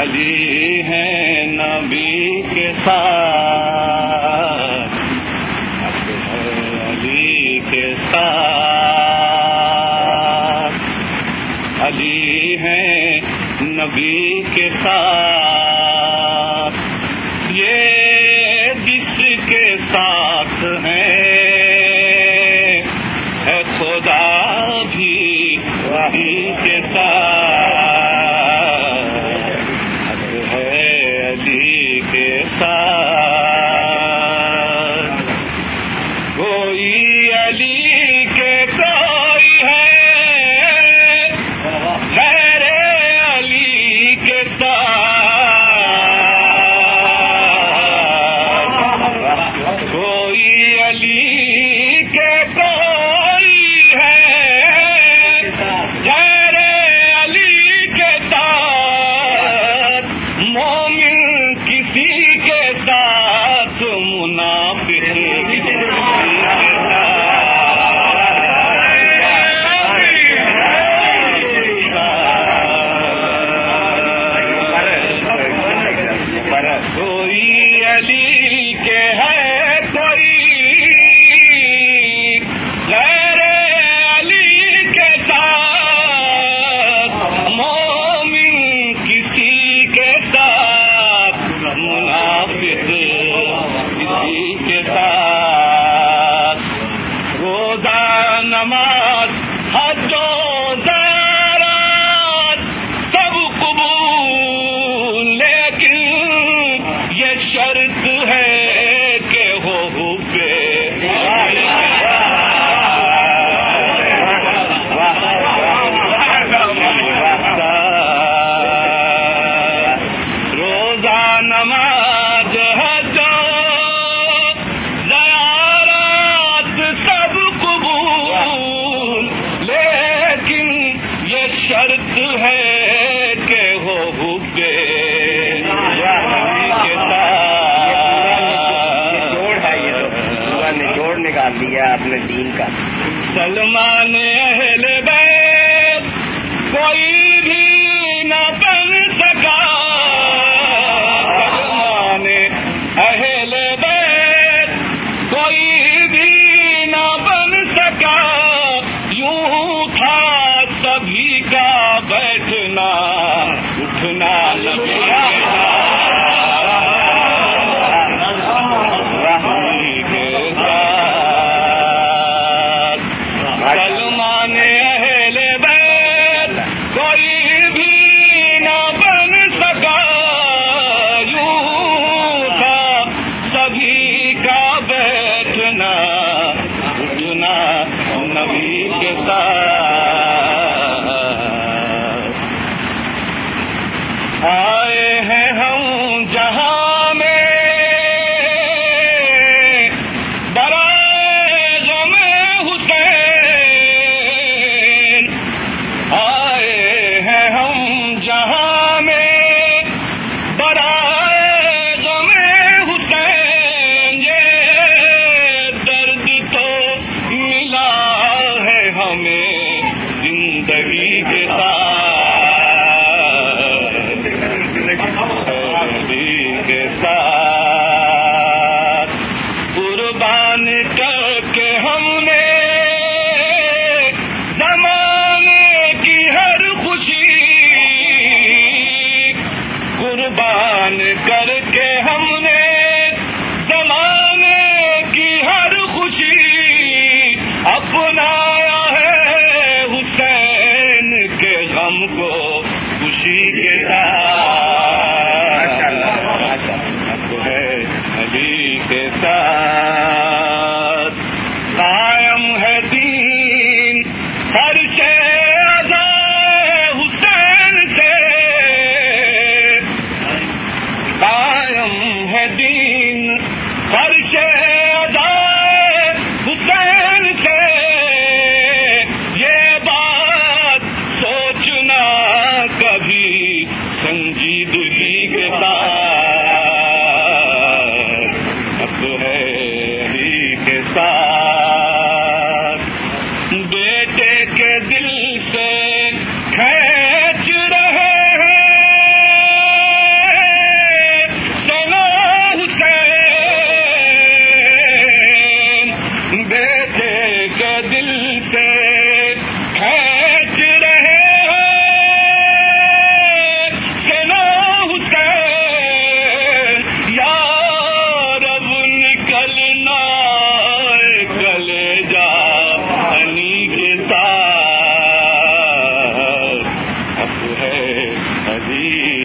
علی ہیں نبی کے ساتھ۔ علی کے ساتھ۔ علی ہیں نبی کے ساتھ۔ نماز نام دیا اپنے دین کا۔ سلمان اہل بیت کوئی بھی نہ بن سکا۔ سلمان اہل بیت کوئی بھی نہ بن سکا۔ یوں تھا سبھی کا بیٹھنا، اٹھنا لگیا